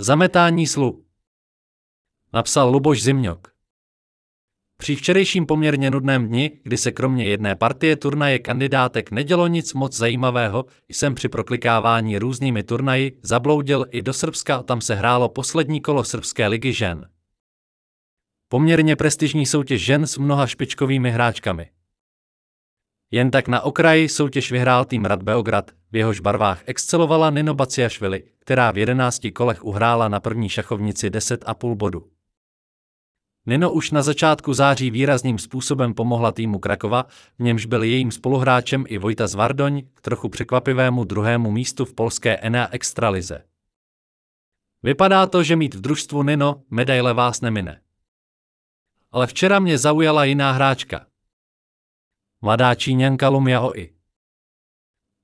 Zametání slu. Napsal Luboš Zimňok. Při včerejším poměrně nudném dni, kdy se kromě jedné partie turnaje kandidátek nedělo nic moc zajímavého, jsem při proklikávání různými turnaji zabloudil i do Srbska, tam se hrálo poslední kolo Srbské ligy žen. Poměrně prestižní soutěž žen s mnoha špičkovými hráčkami. Jen tak na okraji soutěž vyhrál tým Rad Beograd, v jehož barvách excelovala Nino Baciašvili, která v 11 kolech uhrála na první šachovnici 10,5 bodu. Nino už na začátku září výrazným způsobem pomohla týmu Krakova, v němž byl jejím spoluhráčem i Vojta Zvardoň k trochu překvapivému druhému místu v polské ENA Extralize. Vypadá to, že mít v družstvu Nino medaile vás nemine. Ale včera mě zaujala jiná hráčka. Mladá Číňanka Lumiaoi.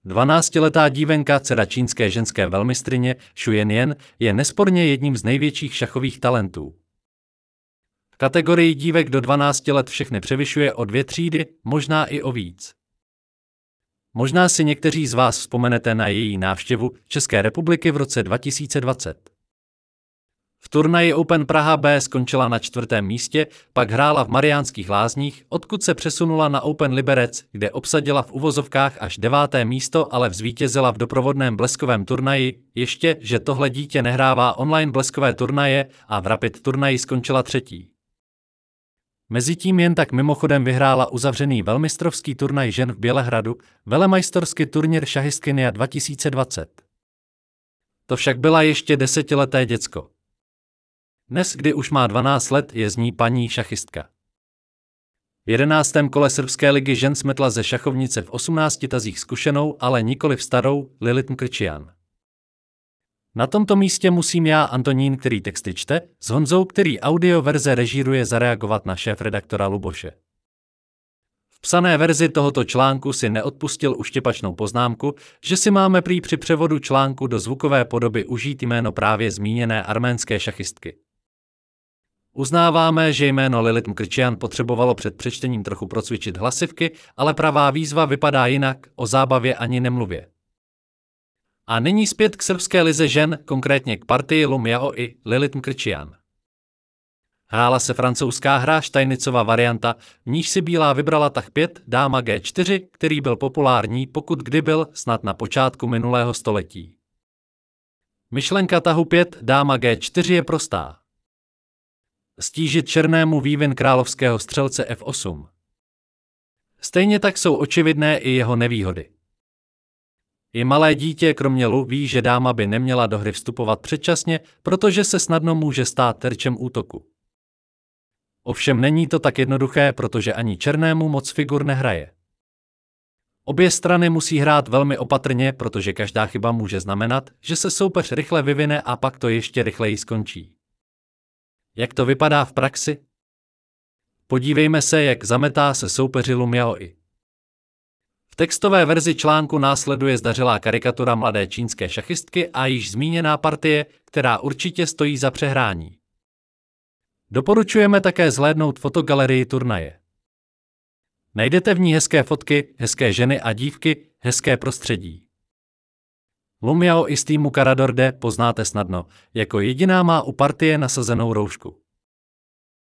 12-letá dívenka, dcera čínské ženské velmistrině Xu Yen je nesporně jedním z největších šachových talentů. V kategorii dívek do 12 let všechny převyšuje o dvě třídy, možná i o víc. Možná si někteří z vás vzpomenete na její návštěvu České republiky v roce 2020. Turnaji Open Praha B skončila na čtvrtém místě, pak hrála v Mariánských lázních, odkud se přesunula na Open Liberec, kde obsadila v uvozovkách až deváté místo, ale vzvítězila v doprovodném bleskovém turnaji, ještě, že tohle dítě nehrává online bleskové turnaje a v Rapid turnaji skončila třetí. Mezitím jen tak mimochodem vyhrála uzavřený velmistrovský turnaj žen v Bělehradu, velemajstorský turnír Šahistkynia 2020. To však byla ještě desetileté děcko. Dnes, kdy už má 12 let, je z ní paní šachistka. V jedenáctém kole srbské ligy žen smetla ze šachovnice v 18 tazích zkušenou, ale nikoli v starou, Lilith Mkrčian. Na tomto místě musím já, Antonín, který texty čte, s Honzou, který audio verze režíruje, zareagovat na šéf redaktora Luboše. V psané verzi tohoto článku si neodpustil uštěpačnou poznámku, že si máme prý při převodu článku do zvukové podoby užít jméno právě zmíněné arménské šachistky. Uznáváme, že jméno Lilith Mkrčian potřebovalo před přečtením trochu procvičit hlasivky, ale pravá výzva vypadá jinak, o zábavě ani nemluvě. A nyní zpět k srbské lize žen, konkrétně k partii Lum Jao i Lilith Mkrčian. Hrála se francouzská hra Steinicova varianta, v níž si bílá vybrala tah 5, dáma G4, který byl populární, pokud kdy byl, snad na počátku minulého století. Myšlenka tahu 5, dáma G4 je prostá stížit černému vývin královského střelce F8. Stejně tak jsou očividné i jeho nevýhody. I malé dítě kromě Lu ví, že dáma by neměla do hry vstupovat předčasně, protože se snadno může stát terčem útoku. Ovšem není to tak jednoduché, protože ani černému moc figur nehraje. Obě strany musí hrát velmi opatrně, protože každá chyba může znamenat, že se soupeř rychle vyvine a pak to ještě rychleji skončí. Jak to vypadá v praxi? Podívejme se, jak zametá se soupeři Lumiaoi. V textové verzi článku následuje zdařilá karikatura mladé čínské šachistky a již zmíněná partie, která určitě stojí za přehrání. Doporučujeme také zhlédnout fotogalerii turnaje. Najdete v ní hezké fotky, hezké ženy a dívky, hezké prostředí. Lumiao i z týmu Carador D poznáte snadno, jako jediná má u partie nasazenou roušku.